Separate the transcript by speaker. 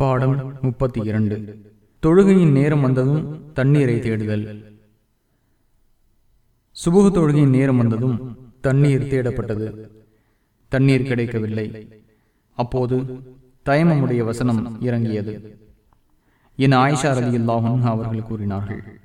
Speaker 1: பாடம் முப்பத்தி இரண்டு. தொழுகையின் நேரம் வந்ததும் தண்ணீரை தேடுதல். சுபுக தொழுகையின் நேரம் வந்ததும் தண்ணீர் தேடப்பட்டது. தண்ணீர் கிடைக்கவில்லை. அப்போது தயமமுடைய வசனம் இறங்கியது. என ஆயிஷா ரலி அவர்கள் கூறினார்கள்.